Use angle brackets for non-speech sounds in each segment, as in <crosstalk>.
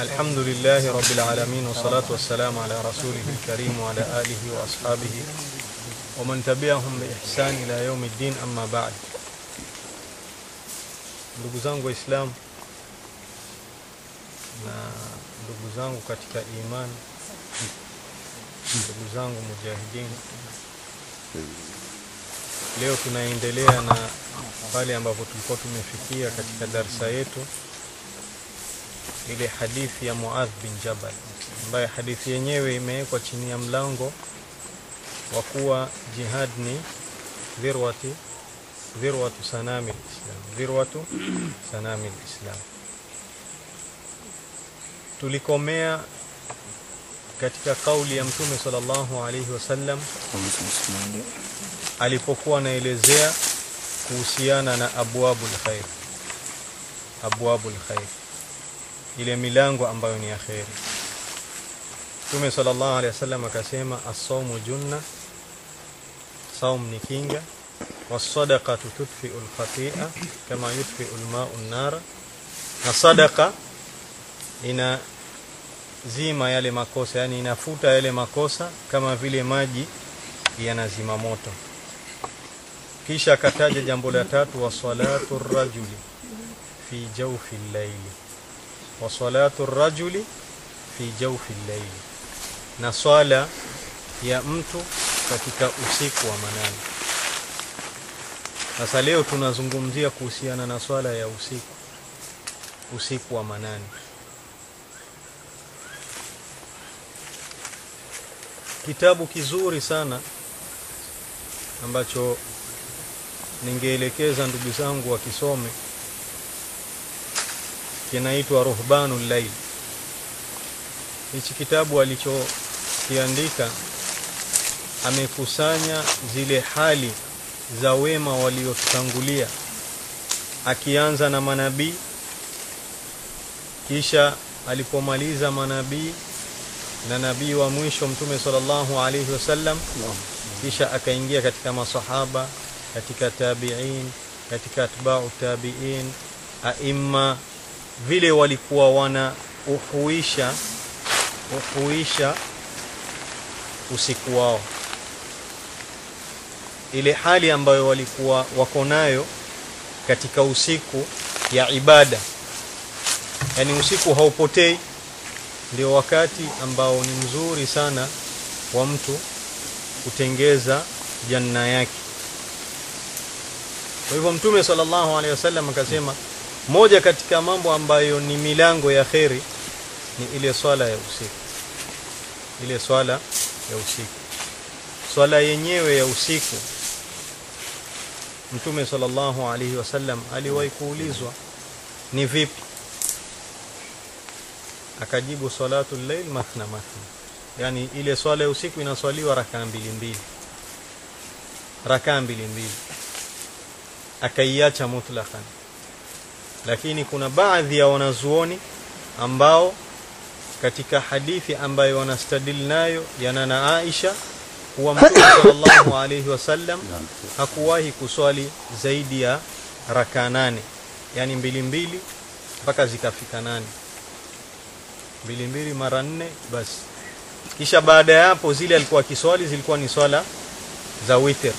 الحمد لله رب العالمين والصلاة والسلام على رسوله الكريم وعلى آله وأصحابه ومن تبعهم بإحسان إلى يوم الدين أما بعد ndugu zangu waislamu na ndugu zangu katika imani ndugu zangu mujahidin leo tunaendelea na pale ambapo tulikuwa tumefikia katika darsa yetu ile hadithi ya Muadh bin Jabal ambaye hadithi yenyewe imewekwa chini ya mlango wa kuwa jihad ni dhirwati dhirwatu sanami islam dhirwatu sanami islam. tulikomea katika kauli ya mtume sallallahu alaihi wasallam alipokuwa anaelezea kuhusiana na abwabul khair abwabul khair ile milango ambayo ni ya kheri. Mtume sallallahu alaihi wasallam akasema as-sawmu junna saum ni kinga. Was-sadaqatu tudfi'u al-khati'a kama yudfi'u al-ma'u an-nar na sadaqa ina zima yale makosa yani inafuta yale makosa kama vile maji yanazima moto. Kisha akataja jambo la tatu wa salatu rajuli fi jawfi al-layli wa salatu rajuli fi jawfi al-layli na swala ya mtu katika usiku wa manane. Sasa leo tunazungumzia kuhusiana na swala ya usiku usiku wa manane. Kitabu kizuri sana ambacho ningeelekeza ndugu zangu wakisome kinaitwa Ruhbanul Layl. Hichi kitabu alichokiandika amekusanya zile hali za wema waliotutangulia, akianza na manabii, kisha alipomaliza manabii na nabii wa mwisho Mtume sallallahu alaihi wasallam, kisha akaingia katika masahaba, katika tabi'in, katika atba'u tabi'in, aimma vile walikuwa wana uhuisha uhuisha usiku wao, ile hali ambayo walikuwa wako nayo katika usiku ya ibada, yani usiku haupotei, ndio wakati ambao ni mzuri sana wa mtu kutengeza janna yake. Kwa hivyo Mtume sallallahu alaihi wasallam akasema moja katika mambo ambayo ni milango ya kheri ni ile swala ya usiku, ile swala ya usiku. Swala yenyewe ya usiku, Mtume sallallahu alaihi wasallam aliwahi kuulizwa ni vipi, akajibu salatu llail mathna mathna, yani ile swala ya usiku inaswaliwa rakaa mbili mbili, rakaa mbili mbili, akaiacha mutlaqan lakini kuna baadhi ya wanazuoni ambao katika hadithi ambayo wanastadili nayo ya nana Aisha kuwa Mtume <coughs> sallallahu alayhi wasallam hakuwahi kuswali zaidi ya raka nane, yani mbili mbili mpaka zikafika nane, mbili mbili mara nne basi. Kisha baada ya hapo zile alikuwa kiswali zilikuwa ni swala za witr,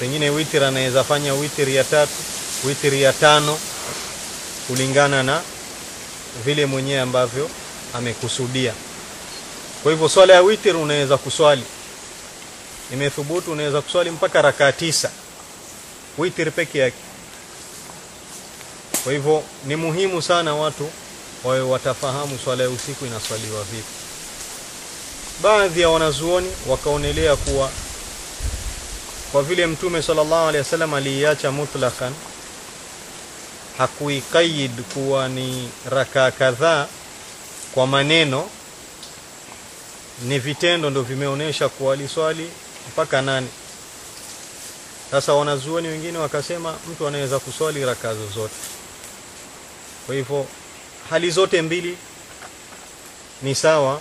pengine witr anaweza fanya witr ya tatu, witr ya tano kulingana na vile mwenyewe ambavyo amekusudia. Kwa hivyo swala ya witr unaweza kuswali, imethubutu, unaweza kuswali mpaka rakaa tisa witr peke yake. Kwa hivyo ni muhimu sana watu wawe watafahamu swala ya usiku inaswaliwa vipi. Baadhi ya wanazuoni wakaonelea kuwa kwa vile Mtume sallallahu alaihi wasallam aliiacha mutlaqan hakuikayid kuwa ni rakaa kadhaa kwa maneno, ni vitendo ndo vimeonyesha kuwa aliswali mpaka nane. Sasa wanazuoni wengine wakasema mtu anaweza kuswali rakaa zozote. Kwa hivyo hali zote mbili ni sawa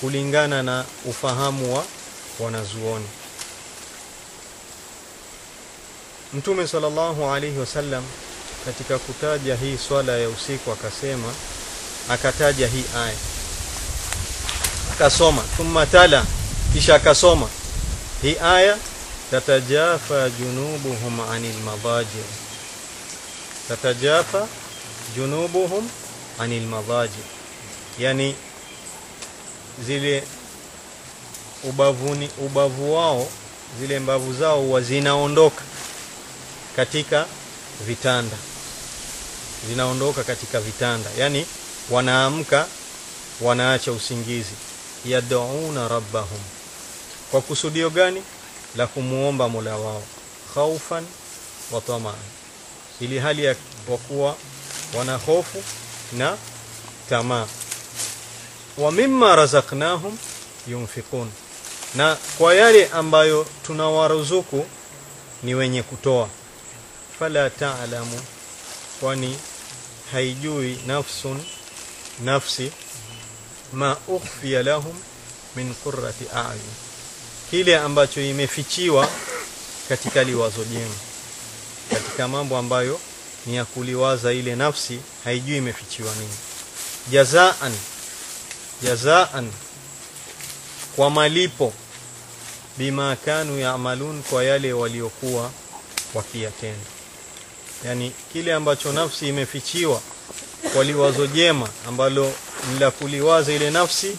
kulingana na ufahamu wa wanazuoni. Mtume sallallahu alaihi wasallam katika kutaja hii swala ya usiku akasema akataja hii aya. Akasoma thumma tala kisha akasoma. Hii aya tatajafa junubuhum anil madaji tatajafa junubuhum anil madaji yani zile ubavuni ubavu wao zile mbavu zao wazinaondoka zinaondoka katika vitanda zinaondoka katika vitanda. Yani wanaamka wanaacha usingizi. Yad'una rabbahum. Kwa kusudio gani? La kumuomba Mola wao. Khaufan wa tamaa ili hali ya kuwa wana hofu na tamaa. Wa mimma razaqnahum yunfiqun. Na kwa yale ambayo tunawaruzuku ni wenye kutoa. Fala ta'lamu. Kwani haijui nafsun nafsi ma ukhfiya lahum min qurrati a'yun. Kile ambacho imefichiwa katika liwazo jema katika mambo ambayo ni ya kuliwaza ile nafsi haijui imefichiwa nini. Jazaan jazaan kwa malipo bima kanu yaamalun kwa yale waliokuwa wakiyatenda yani kile ambacho nafsi imefichiwa kwa liwazo jema ambalo la kuliwaza ile nafsi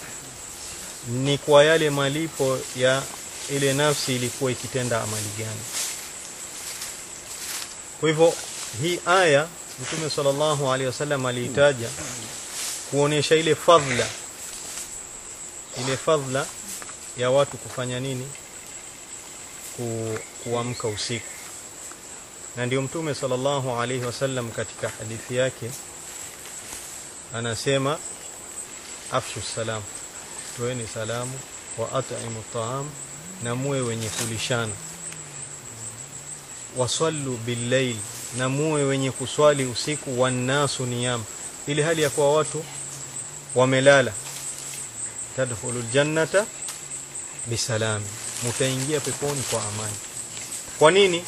ni kwa yale malipo ya ile nafsi ilikuwa ikitenda amali gani. Kwa hivyo hii aya Mtume sallallahu alaihi wasallam aliitaja kuonesha ile fadhila ile fadhila ya watu kufanya nini? Ku, kuamka usiku na ndio Mtume sallallahu alaihi wasallam katika hadithi yake anasema afshu salam toeni salamu wa at'imu ta'am na muwe wenye kulishana. Wasallu billayl na muwe wenye kuswali usiku wannasu niyam. Ili hali ya kuwa watu wamelala. Tadkhulu aljannata bisalam. Mutaingia peponi kwa amani. Kwa nini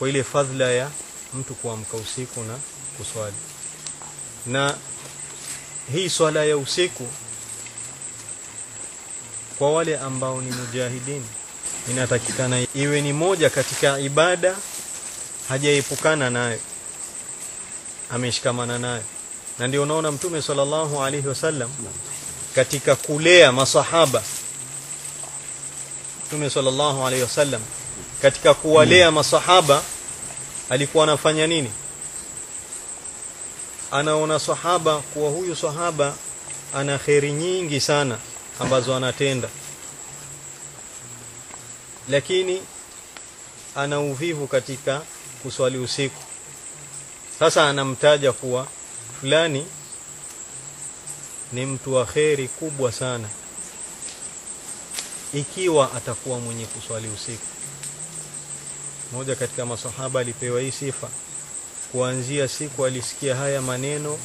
kwa ile fadhila ya mtu kuamka usiku na kuswali. Na hii swala ya usiku kwa wale ambao ni mujahidin inatakikana iwe ni moja katika ibada hajaepukana nayo ameshikamana nayo. Na ndio unaona mtume sallallahu alaihi wasallam katika kulea masahaba. Mtume sallallahu alaihi wasallam katika kuwalea masahaba alikuwa anafanya nini? Anaona sahaba kuwa huyu sahaba ana kheri nyingi sana ambazo anatenda. Lakini ana uvivu katika kuswali usiku. Sasa anamtaja kuwa fulani ni mtu wa kheri kubwa sana. Ikiwa atakuwa mwenye kuswali usiku moja katika masahaba alipewa hii sifa. Kuanzia siku alisikia haya maneno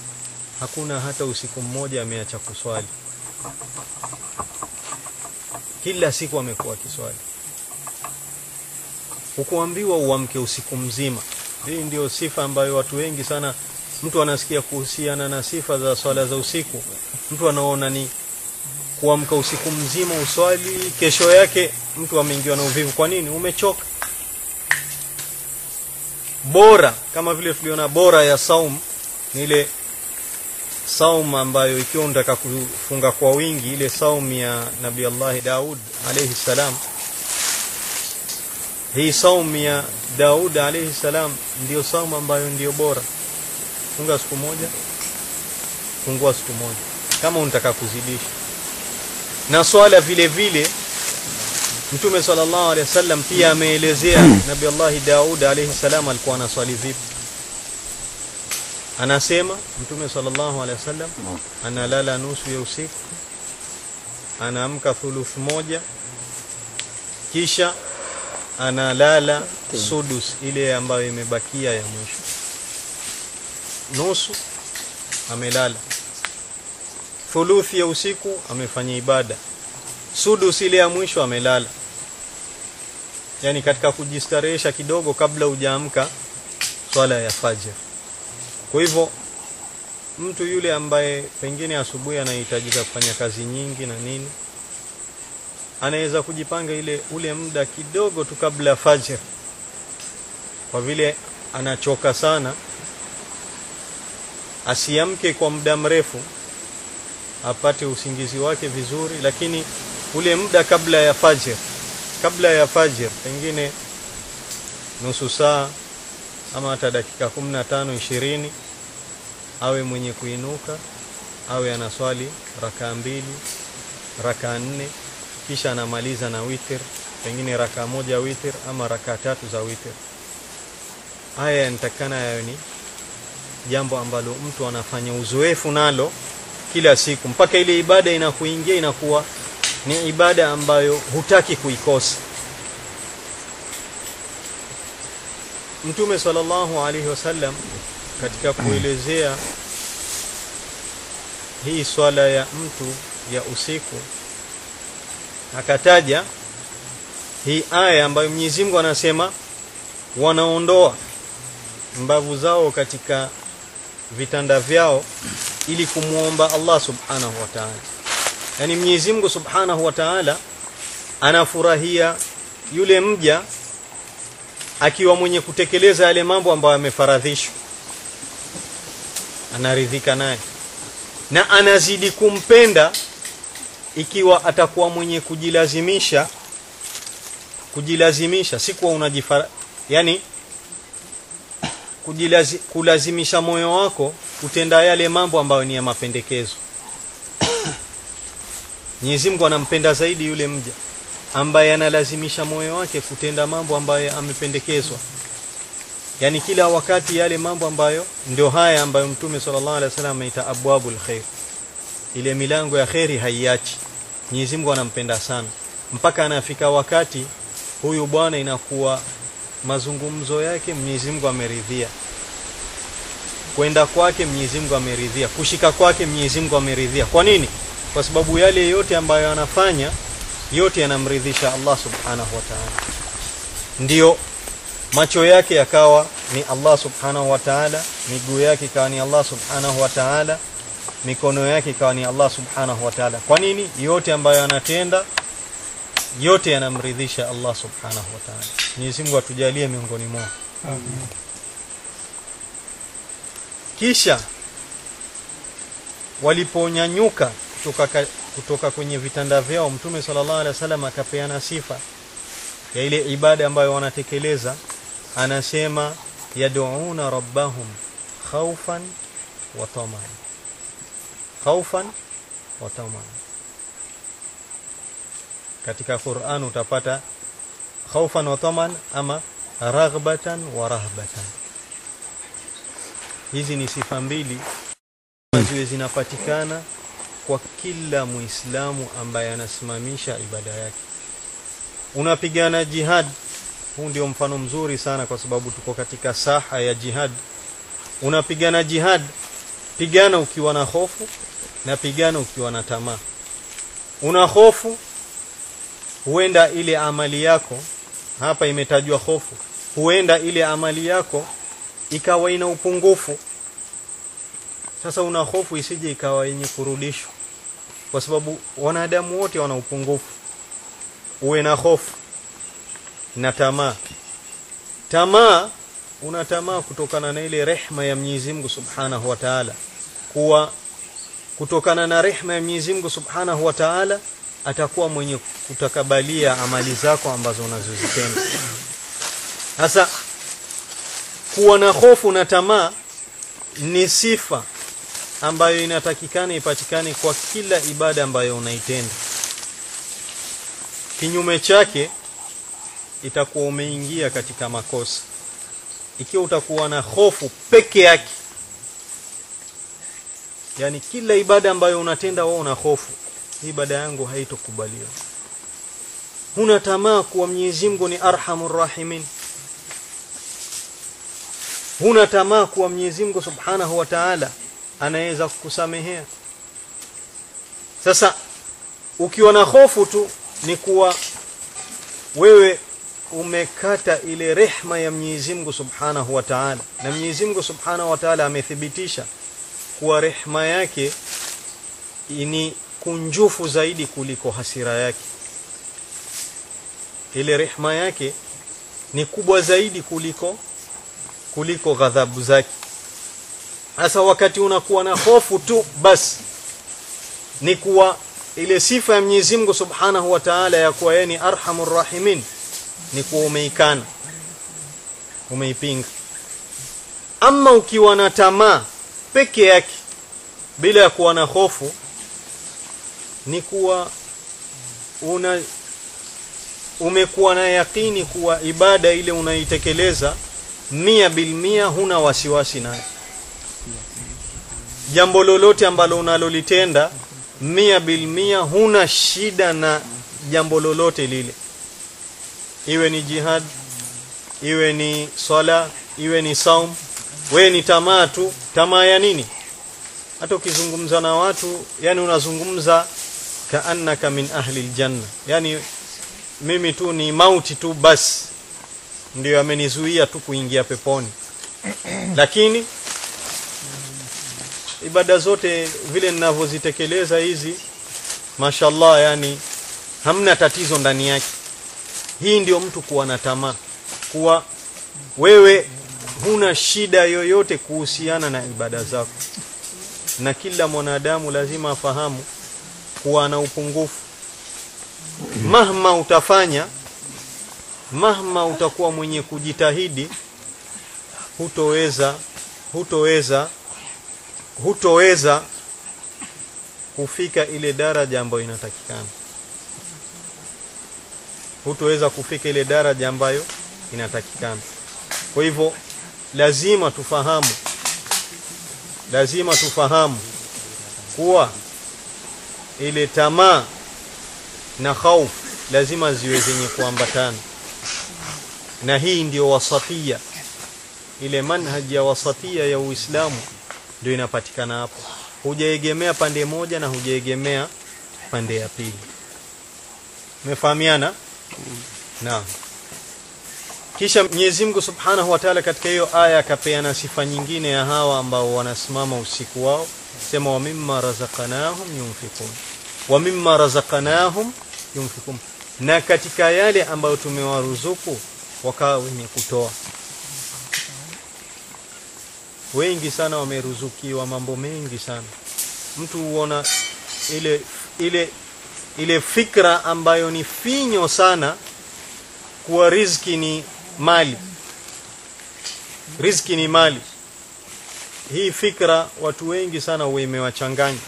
hakuna hata usiku mmoja ameacha kuswali. Kila siku amekuwa kiswali ukuambiwa uamke usiku mzima. Hii ndio sifa ambayo watu wengi sana mtu anasikia kuhusiana na sifa za swala za usiku. Mtu anaona ni kuamka usiku mzima uswali kesho yake mtu ameingiwa na uvivu. Kwa nini? Umechoka bora kama vile tuliona bora ya saum ni ile saum ambayo ikiwa unataka kufunga kwa wingi ile saum ya Nabii Allah Daud alayhi salam. Hii saum ya Daud alayhi salam ndio saum ambayo ndio bora. Funga siku moja. Fungua siku moja. Kama unataka kuzidisha. Na swala vile vile Mtume sallallahu alaihi wasallam pia ameelezea Nabii Allah Daud alaihi salam alikuwa anaswali vipi? Anasema Mtume sallallahu alaihi wasallam analala nusu ya usiku anaamka thuluth moja kisha analala sudus ile ambayo imebakia ya mwisho. Nusu amelala. Thuluthi ya usiku amefanya ibada sudus ile ya mwisho amelala. Yani katika kujistarehesha kidogo kabla hujaamka swala ya fajr. Kwa hivyo mtu yule ambaye pengine asubuhi anahitajika kufanya kazi nyingi na nini anaweza kujipanga ile ule muda kidogo tu kabla ya fajr. Kwa vile anachoka sana asiamke kwa muda mrefu apate usingizi wake vizuri lakini ule muda kabla ya fajr. Kabla ya fajr pengine nusu saa ama hata dakika 15 20 awe mwenye kuinuka awe anaswali raka mbili raka nne kisha anamaliza na witir pengine raka moja witir ama raka tatu za witir haya yanatakana yayo ni jambo ambalo mtu anafanya uzoefu nalo kila siku. Mpaka ile ibada inakuingia inakuwa ni ibada ambayo hutaki kuikosa. Mtume sallallahu alaihi wasallam katika kuelezea hii swala ya mtu ya usiku akataja hii aya ambayo Mwenyezi Mungu anasema wanaondoa mbavu zao katika vitanda vyao ili kumuomba Allah subhanahu wa ta'ala yani Mwenyezi Mungu subhanahu wa ta'ala anafurahia yule mja akiwa mwenye kutekeleza yale mambo ambayo amefaradhishwa. Anaridhika naye. Na anazidi kumpenda ikiwa atakuwa mwenye kujilazimisha kujilazimisha si kuwa unajifara yani kujilazi, kulazimisha moyo wako kutenda yale mambo ambayo ni ya mapendekezo Mwenyezi Mungu anampenda zaidi yule mja ambaye analazimisha moyo wake kutenda mambo ambayo amependekezwa. Yani kila wakati yale mambo ambayo ndio haya ambayo mtume sallallahu alaihi wasallam ameita abwabul khair. Ile milango ya khairi haiachi. Mwenyezi Mungu anampenda sana. Mpaka anafika wakati huyu bwana inakuwa mazungumzo yake Mwenyezi Mungu ameridhia. Kwenda kwake Mwenyezi Mungu ameridhia. Kushika kwake Mwenyezi Mungu ameridhia. Kwa nini kwa sababu yale yote ambayo anafanya yote yanamridhisha Allah subhanahu wa ta'ala. Ndio macho yake yakawa ni Allah subhanahu wa ta'ala miguu yake ikawa ni Allah subhanahu wa ta'ala mikono yake ikawa ni Allah subhanahu wa ta'ala. Kwa nini? Yote ambayo anatenda yote yanamridhisha Allah subhanahu wa ta'ala. Mwenyezi Mungu atujalie miongoni mwao. Amen. kisha waliponyanyuka kutoka, kutoka kwenye vitanda vyao mtume sallallahu alaihi wasallam akapeana sifa ya ile ibada ambayo wanatekeleza. Anasema yad'una rabbahum khawfan wa taman. Khawfan wa taman. Katika Qur'an utapata khawfan wa taman ama raghbatan wa rahbatan. Hizi ni sifa mbili ambazo zinapatikana kwa kila muislamu ambaye anasimamisha ibada yake. Unapigana jihad huu ndio mfano mzuri sana kwa sababu tuko katika saha ya jihad. Unapigana jihad pigana ukiwa na hofu na pigana ukiwa na tamaa. Una hofu huenda ile amali yako hapa imetajwa hofu huenda ile amali yako ikawa ina upungufu. Sasa una hofu isije ikawa yenye kurudishwa kwa sababu wanadamu wote wana upungufu. Uwe na hofu na tamaa. Tamaa una tamaa kutokana na ile rehma ya Mwenyezi Mungu Subhanahu wa Ta'ala. Kuwa kutokana na rehma ya Mwenyezi Mungu Subhanahu wa Ta'ala atakuwa mwenye kutakabalia amali zako ambazo unazozitenda. Sasa kuwa na hofu na tamaa ni sifa ambayo inatakikana ipatikane kwa kila ibada ambayo unaitenda. Kinyume chake itakuwa umeingia katika makosa. Ikiwa utakuwa na hofu peke yake yani kila ibada ambayo unatenda wewe una hofu ibada yangu haitokubaliwa. Huna tamaa kuwa Mwenyezi Mungu ni arhamur rahimin. Huna tamaa kuwa Mwenyezi Mungu Subhanahu wa Ta'ala anaweza kukusamehea sasa ukiwa na hofu tu ni kuwa wewe umekata ile rehma ya Mwenyezi Mungu Subhanahu wa Ta'ala. Na Mwenyezi Mungu Subhanahu wa Ta'ala amethibitisha kuwa rehma yake ni kunjufu zaidi kuliko hasira yake. Ile rehma yake ni kubwa zaidi kuliko kuliko ghadhabu zake sasa wakati unakuwa na hofu tu basi ni kuwa ile sifa ya Mwenyezi Mungu Subhanahu wa Ta'ala ya kuwa yeye ni arhamur rahimin ni kuwa umeikana umeipinga. Ama ukiwa na tamaa peke yake bila ya kuwa na hofu ni kuwa una umekuwa na yakini kuwa ibada ile unaitekeleza mia bilmia huna wasiwasi nayo jambo lolote ambalo unalolitenda mia bil mia huna shida na jambo lolote lile. Iwe ni jihad iwe ni swala iwe ni saum we ni tamaa tu. Tamaa ya nini? Hata ukizungumza na watu yani unazungumza kaannaka min ahli aljanna yani mimi tu ni mauti tu basi. Ndio amenizuia tu kuingia peponi. Lakini ibada zote vile ninavyozitekeleza hizi mashallah yani hamna tatizo ndani yake. Hii ndio mtu kuwa na tamaa kuwa wewe huna shida yoyote kuhusiana na ibada zako. Na kila mwanadamu lazima afahamu kuwa na upungufu. Mahma utafanya mahma utakuwa mwenye kujitahidi hutoweza hutoweza hutoweza kufika ile daraja ambayo inatakikana. Hutoweza kufika ile daraja ambayo inatakikana. Kwa hivyo lazima tufahamu lazima tufahamu kuwa ile tamaa na hofu lazima ziwe zenye kuambatana. Na hii ndiyo wasatia ile manhaji ya wasatia ya Uislamu ndio inapatikana hapo. Hujaegemea pande moja na hujaegemea pande ya pili. Umefahamiana? Naam. Kisha Mwenyezi Mungu Subhanahu wa Ta'ala katika hiyo aya akapeana sifa nyingine ya hawa ambao wanasimama usiku wao. Sema wa mimma razaqnahum yunfikun wa mimma razaqnahum yunfikun na katika yale ambayo tumewaruzuku wakawa wenye kutoa wengi sana wameruzukiwa mambo mengi sana. Mtu huona ile ile ile fikra ambayo ni finyo sana kuwa riziki ni mali. Riziki ni mali. Hii fikra watu wengi sana wamewachanganya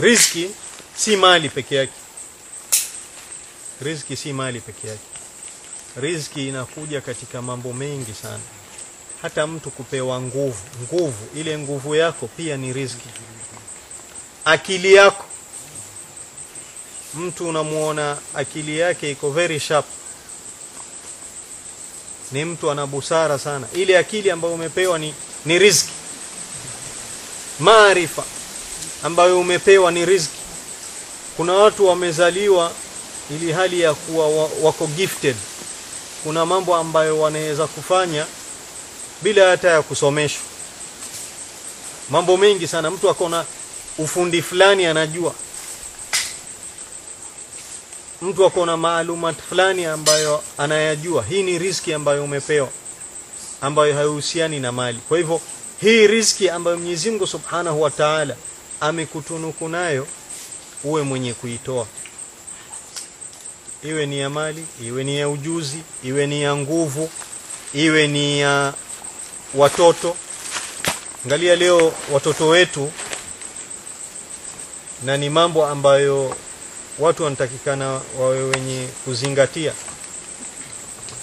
riziki si mali peke yake. Riziki si mali peke yake. Riziki inakuja katika mambo mengi sana hata mtu kupewa nguvu. Nguvu ile nguvu yako pia ni riziki. Akili yako. Mtu unamuona akili yake iko very sharp. Ni mtu ana busara sana. Ile akili ambayo umepewa ni, ni riziki. Maarifa ambayo umepewa ni riziki. Kuna watu wamezaliwa ili hali ya kuwa wako gifted. Kuna mambo ambayo wanaweza kufanya bila hata ya kusomeshwa. Mambo mengi sana. Mtu akona ufundi fulani anajua. Mtu akona maalumat fulani ambayo anayajua. Hii ni riski ambayo umepewa ambayo haihusiani na mali. Kwa hivyo hii riski ambayo Mwenyezi Mungu Subhanahu wa Ta'ala amekutunuku nayo uwe mwenye kuitoa. Iwe ni ya mali iwe ni ya ujuzi iwe ni ya nguvu iwe ni ya watoto. Angalia leo watoto wetu na ni mambo ambayo watu wanatakikana wawe wenye kuzingatia.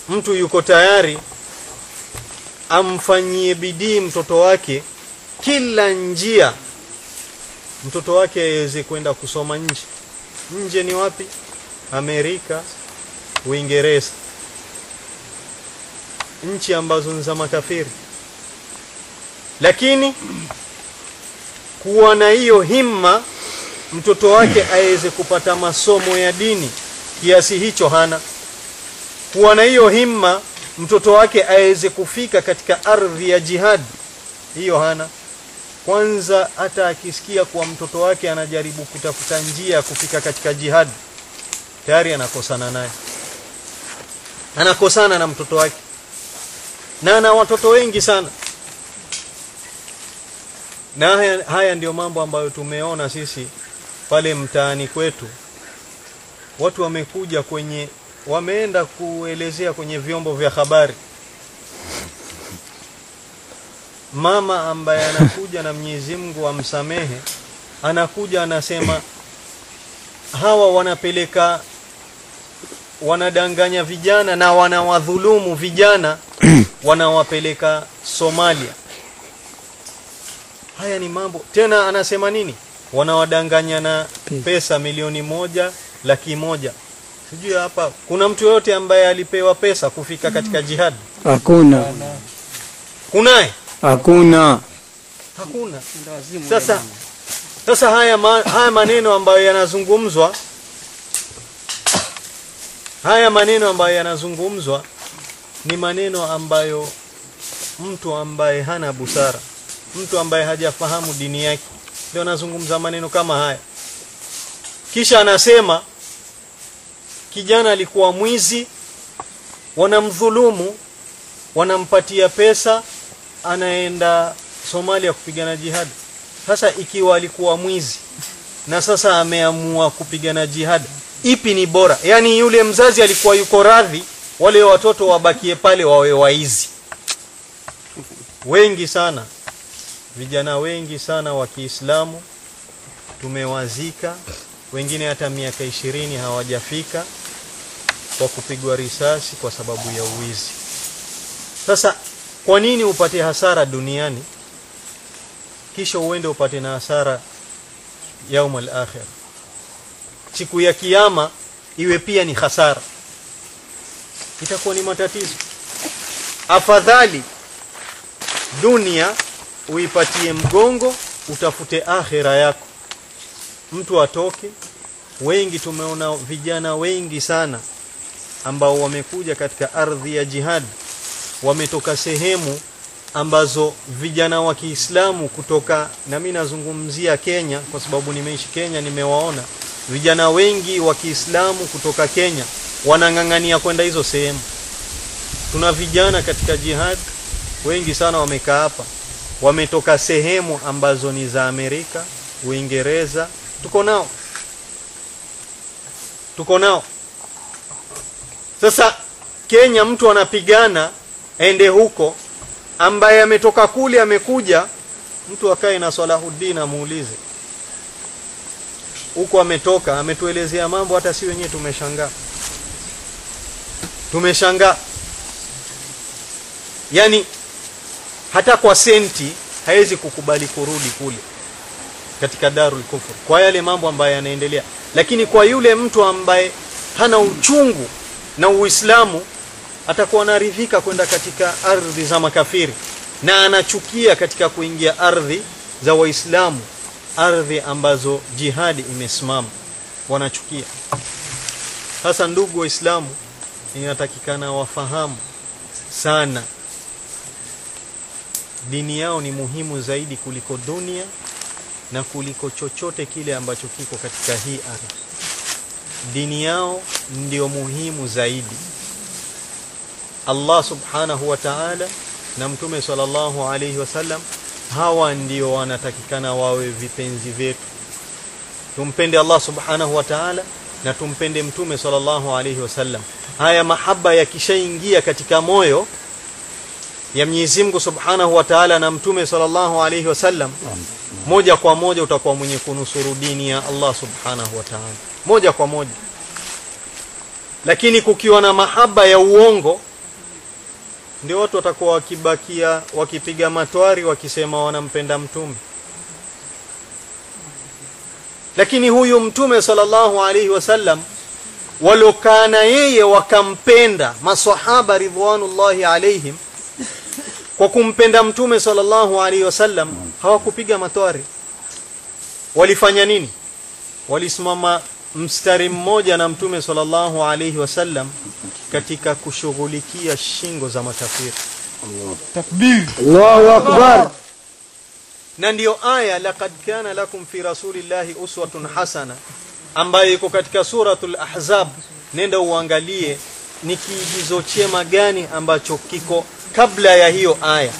Mtu yuko tayari amfanyie bidii mtoto wake kila njia. Mtoto wake aweze kwenda kusoma nje. Nje ni wapi? Amerika Uingereza. Nchi ambazo ni za makafiri lakini kuwa na hiyo himma mtoto wake aweze kupata masomo ya dini kiasi hicho hana. Kuwa na hiyo himma mtoto wake aweze kufika katika ardhi ya jihad hiyo hana. Kwanza hata akisikia kuwa mtoto wake anajaribu kutafuta njia ya kufika katika jihad tayari anakosana naye. Anakosana na mtoto wake. Na ana watoto wengi sana na haya, haya ndiyo mambo ambayo tumeona sisi pale mtaani kwetu. Watu wamekuja kwenye wameenda kuelezea kwenye vyombo vya habari. Mama ambaye anakuja na Mwenyezi Mungu amsamehe anakuja anasema hawa wanapeleka wanadanganya vijana na wanawadhulumu vijana <clears throat> wanawapeleka Somalia haya ni mambo. Tena anasema nini? Wanawadanganya na pesa. milioni moja laki moja. Sijui hapa kuna mtu yote ambaye alipewa pesa kufika katika jihad? Hakuna, kunaye? Hakuna. hakuna. Sasa sasa haya, ma, haya maneno ambayo yanazungumzwa haya maneno ambayo yanazungumzwa ni maneno ambayo mtu ambaye hana busara mtu ambaye hajafahamu dini yake. Ndio anazungumza maneno kama haya. Kisha anasema kijana alikuwa mwizi wanamdhulumu wanampatia pesa anaenda Somalia kupigana jihad sasa ikiwa alikuwa mwizi na sasa ameamua kupigana jihad ipi ni bora? Yani yule mzazi alikuwa yuko radhi wale watoto wabakie pale wawe waizi. Wengi sana vijana wengi sana wa Kiislamu tumewazika. Wengine hata miaka ishirini hawajafika kwa kupigwa risasi kwa sababu ya uwizi. Sasa kwa nini upate hasara duniani? Kisha uende upate na hasara yaum al-akhir siku ya kiyama iwe pia ni hasara. Itakuwa ni matatizo. Afadhali dunia uipatie mgongo utafute akhira yako. Mtu atoke. Wengi tumeona vijana wengi sana ambao wamekuja katika ardhi ya jihad. Wametoka sehemu ambazo vijana wa Kiislamu kutoka na mimi nazungumzia Kenya kwa sababu nimeishi Kenya nimewaona. Vijana wengi wa Kiislamu kutoka Kenya wanang'ang'ania kwenda hizo sehemu. Tuna vijana katika jihad wengi sana wamekaa hapa wametoka sehemu ambazo ni za Amerika Uingereza. Tuko nao. Tuko nao. Sasa Kenya mtu anapigana ende huko. Ambaye ametoka kule amekuja mtu akae na Salahuddin amuulize. Huko ametoka ametuelezea mambo hata si wenyewe tumeshangaa. Tumeshangaa. Yani hata kwa senti hawezi kukubali kurudi kule katika darul kufur kwa yale mambo ambayo yanaendelea. Lakini kwa yule mtu ambaye hana uchungu na Uislamu atakuwa anaridhika kwenda katika ardhi za makafiri na anachukia katika kuingia ardhi za waislamu ardhi ambazo jihadi imesimama. Wanachukia. Sasa ndugu waislamu inatakikana wafahamu sana dini yao ni muhimu zaidi kuliko dunia na kuliko chochote kile ambacho kiko katika hii ardhi. Dini yao ndio muhimu zaidi. Allah subhanahu wa ta'ala na mtume sallallahu alayhi wasallam hawa ndio wanatakikana wawe vipenzi vyetu. Tumpende Allah subhanahu wa ta'ala na tumpende mtume sallallahu alayhi wasallam haya mahaba yakishaingia katika moyo ya Mwenyezi Mungu Subhanahu wa Ta'ala na Mtume sallallahu alayhi wasallam moja kwa moja utakuwa mwenye kunusuru dini ya Allah Subhanahu wa Ta'ala. Moja kwa moja. Lakini kukiwa na mahaba ya uongo ndio watu watakuwa wakibakia wakipiga matwari wakisema wanampenda mtume. Lakini huyu mtume sallallahu alayhi wasallam walokana yeye wakampenda maswahaba ridwanullahi alaihim kwa kumpenda mtume sallallahu alaihi wasallam hawakupiga matwari. Walifanya nini? Walisimama mstari mmoja na mtume sallallahu alaihi wasallam katika kushughulikia shingo za makafiri Allahu akbar. na ndiyo aya laqad kana lakum fi rasulillahi uswatun hasana ambayo iko katika suratul ahzab. Nenda uangalie ni kiigizo chema gani ambacho kiko kabla ya hiyo aya.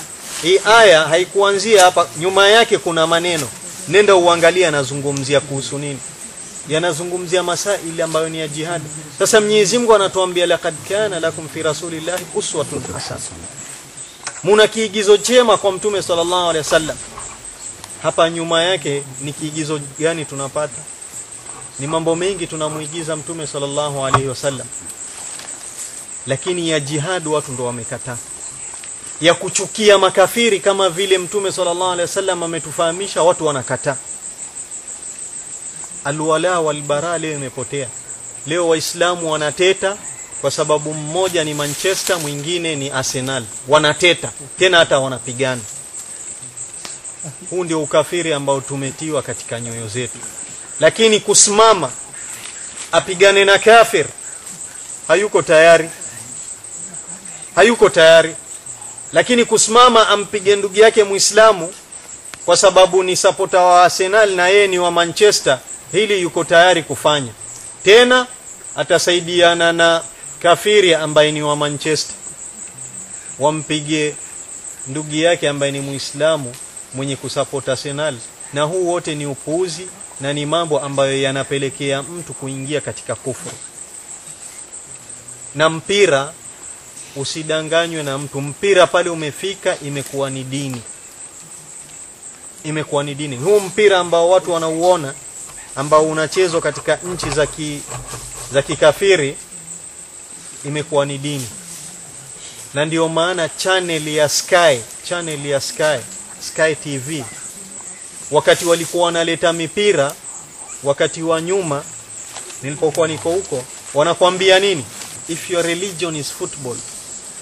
Hii aya haikuanzia hapa nyuma yake kuna maneno. Nenda uangalie anazungumzia kuhusu nini. Yanazungumzia masaili ambayo ni ya jihad sasa Mwenyezi Mungu anatuambia laqad kana lakum fi rasulillahi uswatun hasana muna kiigizo chema kwa mtume sallallahu alaihi wasallam. Hapa nyuma yake ni kiigizo gani tunapata? Ni mambo mengi tunamuigiza mtume sallallahu alaihi wasallam. Lakini ya jihad watu ndo wamekataa ya kuchukia makafiri kama vile mtume sallallahu alaihi wasallam ametufahamisha watu wanakataa. Alwala walbara leo imepotea. Leo waislamu wanateta kwa sababu mmoja ni Manchester mwingine ni Arsenal. Wanateta tena hata wanapigana. Huu ndio ukafiri ambao tumetiwa katika nyoyo zetu. Lakini kusimama apigane na kafir hayuko tayari. Hayuko tayari lakini kusimama ampige ndugu yake muislamu kwa sababu ni sapota wa Arsenal na yeye ni wa Manchester hili yuko tayari kufanya. Tena atasaidiana na kafiri ambaye ni wa Manchester. Wampige ndugu yake ambaye ni muislamu mwenye kusapota Arsenal. Na huu wote ni upuuzi na ni mambo ambayo yanapelekea mtu kuingia katika kufuru. Na mpira usidanganywe na mtu. Mpira pale umefika imekuwa ni dini. Imekuwa ni dini. Huu mpira ambao watu wanauona ambao unachezwa katika nchi za ki, za kikafiri imekuwa ni dini. Na ndio maana channel ya Sky channel ya Sky Sky TV wakati walikuwa wanaleta mipira wakati wa nyuma nilipokuwa niko huko wanakwambia nini? If your religion is football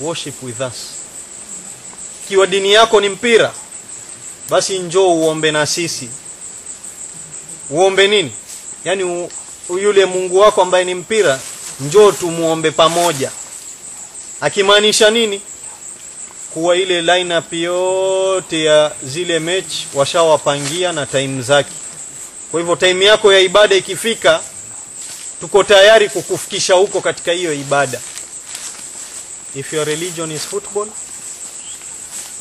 worship with us. Kiwa dini yako ni mpira basi njoo uombe na sisi. Uombe nini? Yani u, yule Mungu wako ambaye ni mpira njoo tumuombe pamoja. Akimaanisha nini? Kuwa ile lineup yote ya zile mechi washawapangia na time zake. Kwa hivyo time yako ya ibada ikifika tuko tayari kukufikisha huko katika hiyo ibada if your religion is football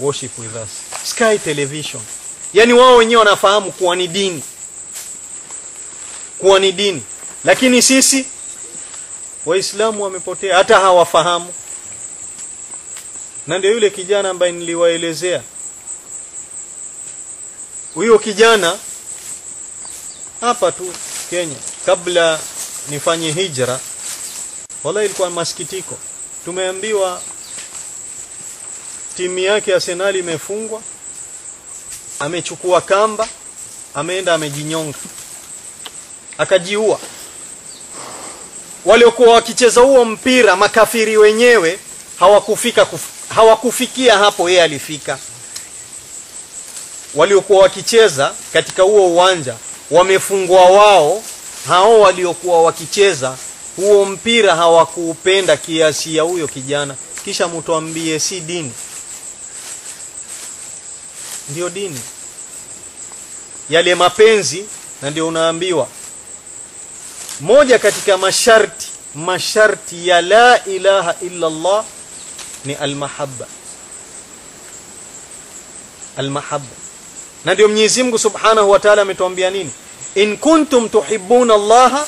worship with us. Sky television. Yani wao wenyewe wanafahamu kuwa ni dini. Kuwa ni dini. Lakini sisi waislamu wamepotea hata hawafahamu. Na ndio yule kijana ambaye niliwaelezea. Huyo kijana hapa tu Kenya kabla nifanye hijra wala ilikuwa masikitiko tumeambiwa timu yake Arsenal imefungwa amechukua kamba ameenda amejinyonga akajiua. Waliokuwa wakicheza huo mpira makafiri wenyewe hawakufika kuf, hawakufikia hapo yeye alifika. Waliokuwa wakicheza katika huo uwanja wamefungwa wao hao waliokuwa wakicheza huo mpira hawakuupenda kiasi ya huyo kijana. Kisha mtuambie si dini. Ndio dini. Yale mapenzi na ndio unaambiwa. Moja katika masharti masharti ya la ilaha illa Allah ni almahabba. Almahabba. Na ndio Mwenyezi Mungu Subhanahu wa Ta'ala ametuambia nini? In kuntum tuhibbuna Allah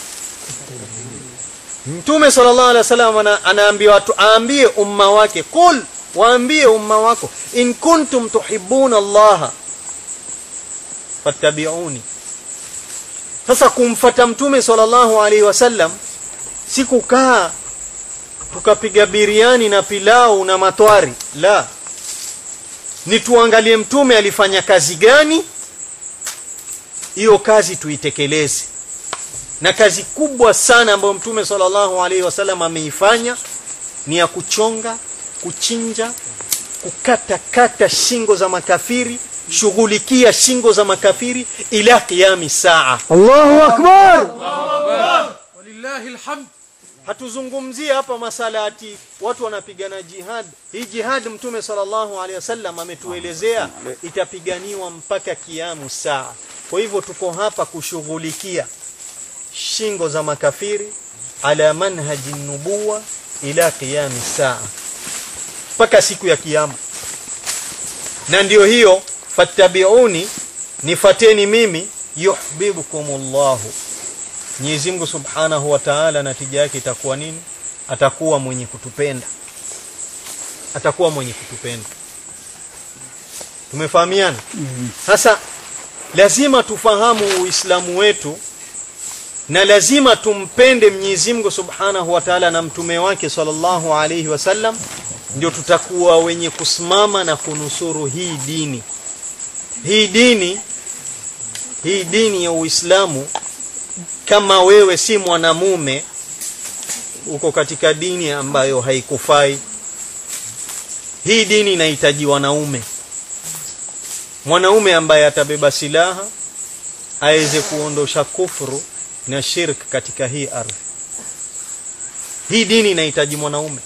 Mtume sallallahu alaihi wasallam anaambia watu aambie umma wake kul waambie umma wako in kuntum tuhibbuna Allah fattabi'uni. Sasa kumfata mtume sallallahu alaihi wasallam si kukaa tukapiga biriani na pilau na matwari. La. Ni tuangalie mtume alifanya kazi gani? Hiyo kazi tuitekeleze na kazi kubwa sana ambayo mtume sallallahu alaihi wasallam ameifanya ni ya kuchonga kuchinja kukata kata shingo za makafiri shughulikia shingo za makafiri ila kiyami saa. Allahu akbar! Allahu akbar hatuzungumzie hapa masalati watu wanapigana jihad. Hii jihad mtume sallallahu alaihi wasallam ametuelezea itapiganiwa mpaka kiamu saa. Kwa hivyo tuko hapa kushughulikia shingo za makafiri ala manhaji nubuwa ila qiyami saa mpaka siku ya kiyama. Na ndiyo hiyo fattabiuni nifateni mimi yuhibbukumullahu. Mwenyezi Mungu Subhanahu wa Ta'ala natija yake itakuwa nini? Atakuwa mwenye kutupenda. Atakuwa mwenye kutupenda. Tumefahamiana? Sasa lazima tufahamu uislamu wetu na lazima tumpende Mwenyezi Mungu Subhanahu wa Ta'ala na mtume wake sallallahu alayhi wasallam ndio tutakuwa wenye kusimama na kunusuru hii dini. Hii dini hii dini ya Uislamu kama wewe si mwanamume uko katika dini ambayo haikufai. Hii dini inahitaji wanaume. Mwanaume ambaye atabeba silaha aweze kuondosha kufuru na shirk katika hii ardhi. Hii dini inahitaji mwanaume.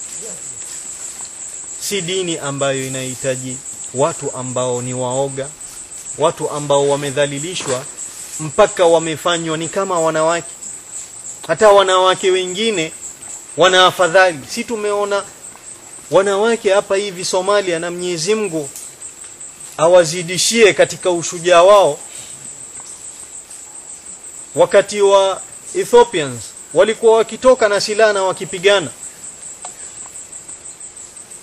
Si dini ambayo inahitaji watu ambao ni waoga watu ambao wamedhalilishwa mpaka wamefanywa ni kama wanawake. Hata wanawake wengine wana afadhali. Si tumeona wanawake hapa hivi Somalia na Mwenyezi Mungu awazidishie katika ushujaa wao wakati wa Ethiopians walikuwa wakitoka na silaha na wakipigana.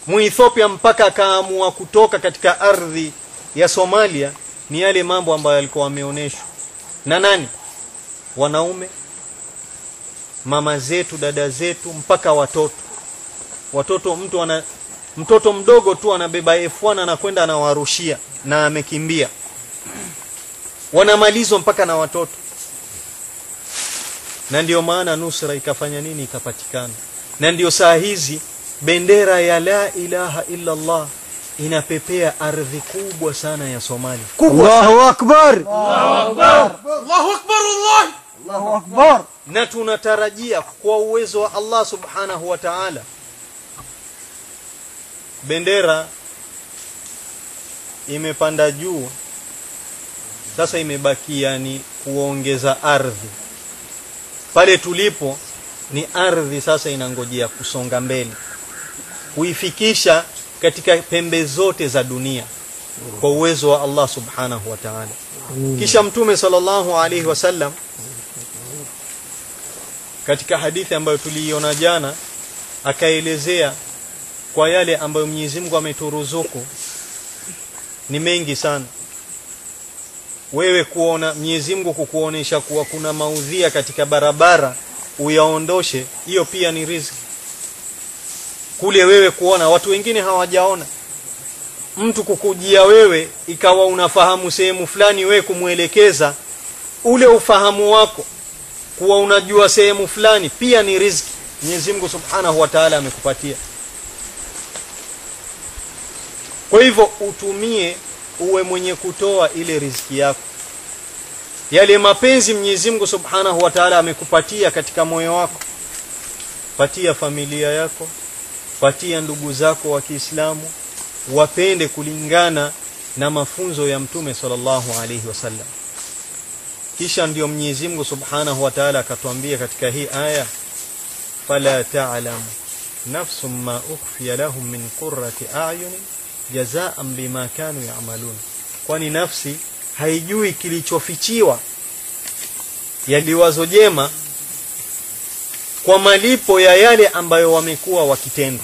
Muethiopia mpaka akaamua kutoka katika ardhi ya Somalia ni yale mambo ambayo alikuwa ameonyeshwa. Na nani? Wanaume mama zetu dada zetu mpaka watoto. Watoto mtu ana mtoto mdogo tu anabeba F1 anakwenda anawarushia na amekimbia. Wanamalizwa mpaka na watoto na ndiyo maana nusra ikafanya nini? Ikapatikana. Na ndiyo saa hizi bendera ya la ilaha illa Allah inapepea ardhi kubwa sana ya Somalia. Allahu akbar! Allahu akbar Allah Allahu akbar! Na tunatarajia kwa uwezo wa Allah subhanahu wa ta'ala bendera imepanda juu. Sasa imebakia ni kuongeza ardhi pale tulipo ni ardhi sasa inangojea kusonga mbele. Kuifikisha katika pembe zote za dunia kwa uwezo wa Allah subhanahu wa ta'ala. Kisha mtume sallallahu alaihi wasallam katika hadithi ambayo tuliiona jana akaelezea kwa yale ambayo Mwenyezi Mungu ameturuzuku. Ni mengi sana wewe kuona Mwenyezi Mungu kukuonesha kuwa kuna maudhia katika barabara uyaondoshe. Hiyo pia ni riziki. Kule wewe kuona watu wengine hawajaona. Mtu kukujia wewe ikawa unafahamu sehemu fulani wewe kumwelekeza ule ufahamu wako kuwa unajua sehemu fulani pia ni riziki. Mwenyezi Mungu Subhanahu wa Ta'ala amekupatia. Kwa hivyo utumie uwe mwenye kutoa ile riziki yako. Yale mapenzi Mwenyezi Mungu Subhanahu wa Ta'ala amekupatia katika moyo wako. Patia familia yako. Patia ndugu zako wa Kiislamu. Wapende kulingana na mafunzo ya Mtume sallallahu alaihi wasallam kisha ndiyo Mwenyezi Mungu Subhanahu wa Ta'ala akatuambia katika hii aya fala ta'lamu nafsum ma ukhfiya lahum min qurrati a'yun jazaan bima kanu ya'malun. Kwani nafsi haijui kilichofichiwa yaliwazo jema kwa malipo ya yale ambayo wamekuwa wakitenda.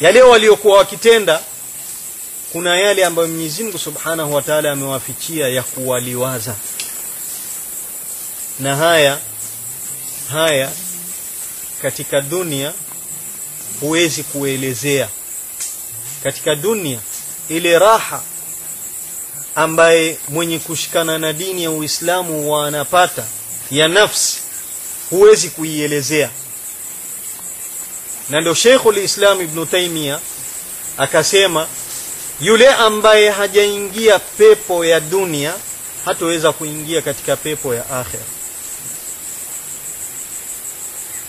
Yale waliokuwa wakitenda kuna yale ambayo Mwenyezi Mungu Subhanahu wa Ta'ala amewafichia ya kuwaliwaza. Na haya haya katika dunia huwezi kuelezea katika dunia ile raha ambaye mwenye kushikana na dini ya Uislamu wanapata ya nafsi huwezi kuielezea. Na ndio Sheikhul Islam Ibn Taymiyyah akasema yule ambaye hajaingia pepo ya dunia hatoweza kuingia katika pepo ya akhera.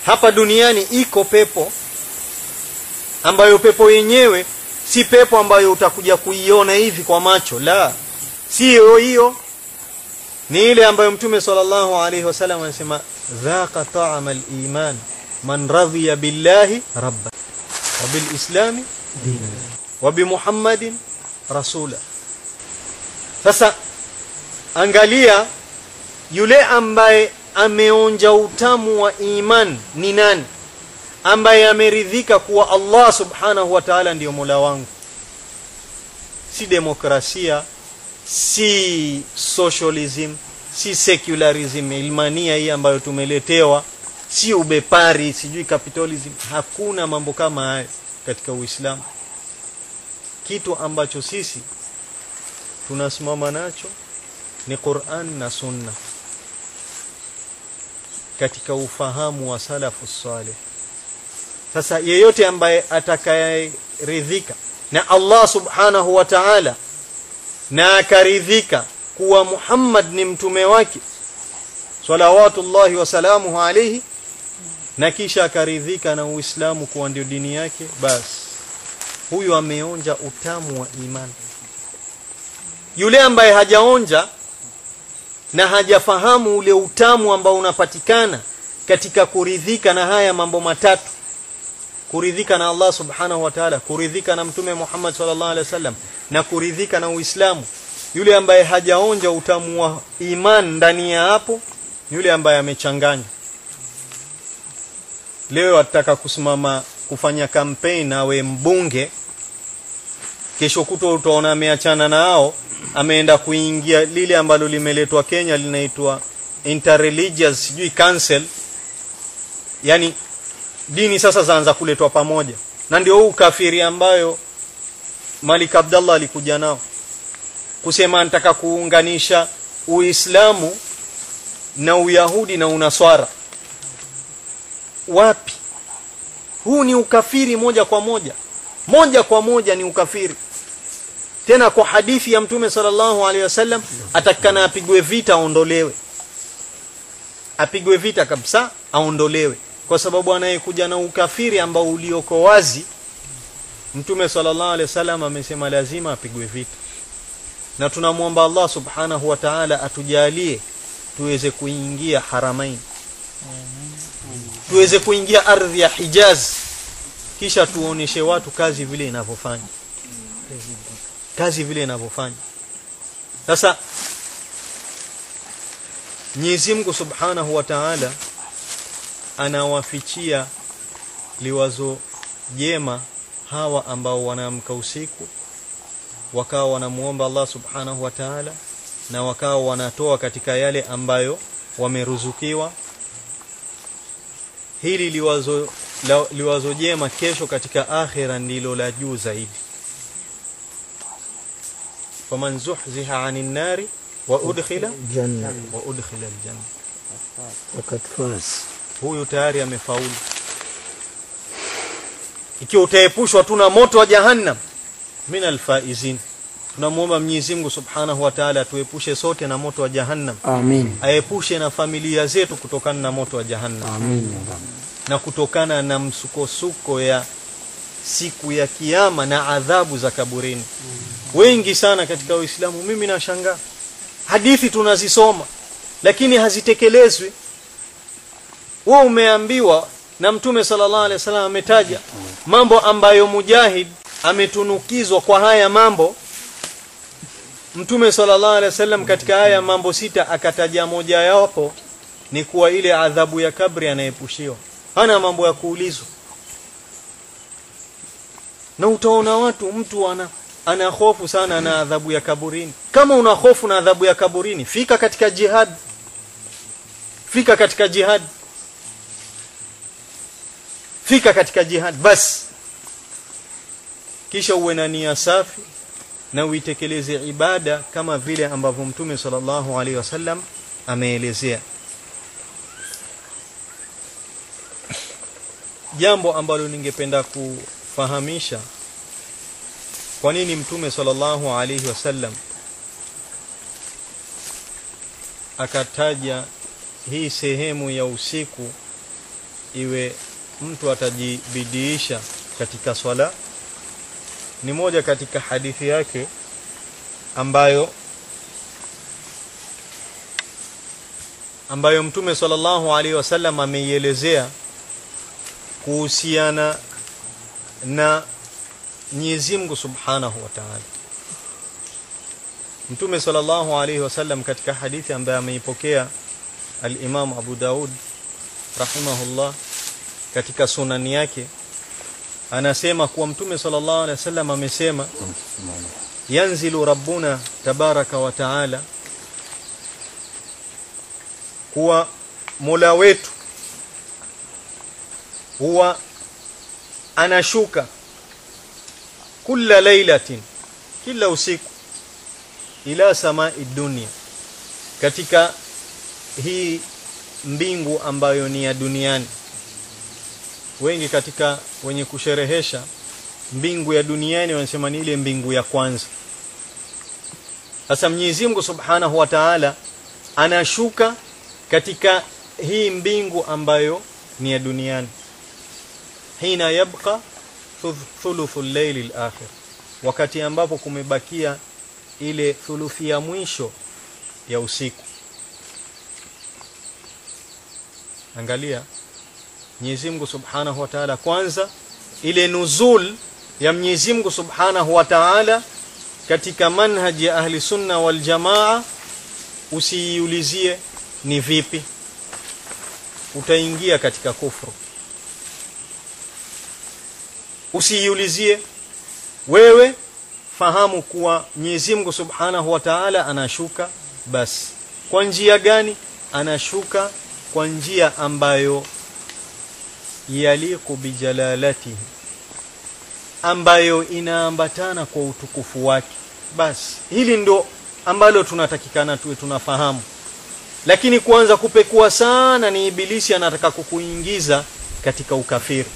Hapa duniani iko pepo ambayo pepo yenyewe si pepo ambayo utakuja kuiona hivi kwa macho la. Sio hiyo ni ile ambayo mtume sallallahu alaihi wasallam anasema dhaqa ta'ama al-iman man radhiya billahi rabba wa bil islami dinan wa bi muhammadin rasula sasa angalia yule ambaye ameonja utamu wa iman ni nani ambaye ameridhika kuwa Allah subhanahu wa ta'ala ndiyo mola wangu. Si demokrasia si socialism si secularism ilmania hii ambayo tumeletewa si ubepari sijui capitalism. Hakuna mambo kama haya katika uislamu. Kitu ambacho sisi tunasimama nacho ni Qur'an na Sunna katika ufahamu wa salafu salih sasa yeyote ambaye atakayeridhika na Allah subhanahu wa ta'ala na akaridhika kuwa Muhammad ni mtume wake salawatullahi wasalamuhu alayhi na kisha akaridhika na Uislamu kuwa ndio dini yake basi huyu ameonja utamu wa imani yule ambaye hajaonja na hajafahamu ule utamu ambao unapatikana katika kuridhika na haya mambo matatu kuridhika na Allah subhanahu wa ta'ala kuridhika na mtume Muhammad sallallahu alaihi wasallam na kuridhika na Uislamu. Yule ambaye hajaonja utamu wa iman ndani ya hapo yule ambaye amechanganya. Leo ataka kusimama kufanya kampeni awe mbunge. Kesho kutwa utaona ameachana nao ameenda kuingia lile ambalo limeletwa Kenya linaitwa interreligious sijui council. Yani dini sasa zaanza kuletwa pamoja. Na ndio huu kafiri ambayo Malik Abdallah alikuja nao. Kusema nataka kuunganisha Uislamu na Uyahudi na Unaswara. Wapi? Huu ni ukafiri moja kwa moja. Moja kwa moja ni ukafiri. Tena kwa hadithi ya mtume sallallahu alaihi wasallam atakana apigwe vita aondolewe. Apigwe vita kabisa aondolewe kwa sababu anayekuja na ukafiri ambao ulioko wazi mtume sallallahu alaihi wasallam amesema lazima apigwe vita. Na tunamwomba Allah subhanahu wa ta'ala atujalie tuweze kuingia haramain. Tuweze kuingia ardhi ya Hijaz. Kisha tuoneshe watu kazi vile inavyofanya. Kazi vile inavyofanya. Sasa Mwenyezi Mungu Subhanahu wa Ta'ala anawafichia liwazo jema hawa ambao wanaamka usiku wakawa wanamuomba Allah Subhanahu wa Ta'ala na wakawa wanatoa katika yale ambayo wameruzukiwa. Hili liwazo la, liwazo jema kesho katika akhira ndilo la juu zaidi. Faman zuhziha 'anil nari wa udkhila janna wa udkhila aljanna janna faz huyu tayari amefaulu. Ikiwa utaepushwa tu na moto wa jahannam min alfaizin tunamuomba Mwenyezi Mungu Subhanahu wa Ta'ala atuepushe sote na moto wa jahannam. Amin. Aepushe na familia zetu kutokana na moto wa jahannam. Amin. Na kutokana na msukosuko ya siku ya kiyama na adhabu za kaburini. Wengi sana katika Uislamu mimi nashangaa. Hadithi tunazisoma lakini hazitekelezwi wewe umeambiwa na mtume sallallahu alaihi wasallam ametaja mambo ambayo mujahid ametunukizwa kwa haya mambo. Mtume sallallahu alaihi wasallam katika haya mambo sita akataja moja yapo ni kuwa ile adhabu ya kabri anaepushiwa hana mambo ya kuulizwa. Na utaona watu mtu ana ana hofu sana na adhabu ya kaburini. Kama una hofu na adhabu ya kaburini fika katika jihad. Fika katika jihad fika katika jihad basi kisha uwe na nia safi na uitekeleze ibada kama vile ambavyo mtume sallallahu alaihi wasallam ameelezea. Jambo ambalo ningependa kufahamisha kwa nini mtume sallallahu alaihi wasallam akataja hii sehemu ya usiku iwe mtu atajibidiisha katika swala ni moja katika hadithi yake ambayo ambayo mtume sallallahu alaihi wasallam ameielezea kuhusiana na Mwenyezi Mungu Subhanahu wa Ta'ala. Mtume sallallahu alaihi wasallam katika hadithi ambayo ameipokea al-Imam Abu Daud rahimahullah katika sunani yake anasema kuwa Mtume sallallahu alaihi wasallam amesema yanzilu rabbuna tabaraka wa taala kuwa Mola wetu huwa anashuka kila lailatin kila usiku ila samai dunia katika hii mbingu ambayo ni ya duniani wengi katika wenye kusherehesha mbingu ya duniani wanasema ni ile mbingu ya kwanza. Sasa Mwenyezi Mungu Subhanahu wa Ta'ala anashuka katika hii mbingu ambayo ni ya duniani. Hina yabqa thuluthu al-layli al-akhir. Wakati ambapo kumebakia ile thuluthi ya mwisho ya usiku. Angalia Mwenyezi Mungu Subhanahu wa Ta'ala kwanza ile nuzul ya Mwenyezi Mungu Subhanahu wa Ta'ala katika manhaji ya ahli sunna wal jamaa usiiulizie ni vipi. Utaingia katika kufru. Usiiulizie wewe fahamu kuwa Mwenyezi Mungu Subhanahu wa Ta'ala anashuka basi. Kwa njia gani? Anashuka kwa njia ambayo yaliku bijalalatihi ambayo inaambatana kwa utukufu wake. Basi hili ndo ambalo tunatakikana tuwe tunafahamu. Lakini kuanza kupekua sana ni ibilisi anataka kukuingiza katika ukafiri.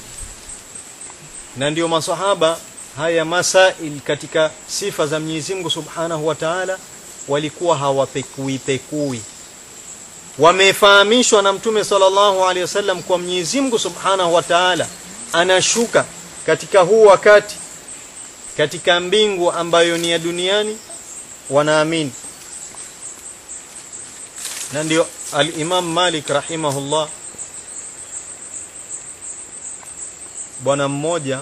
Na ndio masahaba haya masail katika sifa za Mwenyezi Mungu Subhanahu wa Ta'ala walikuwa hawapekui pekui wamefahamishwa na mtume sallallahu alaihi wasallam kwa Mwenyezi Mungu Subhanahu wa Ta'ala anashuka katika huu wakati katika mbingu ambayo ni ya duniani wanaamini. Na ndio al-Imam Malik rahimahullah bwana mmoja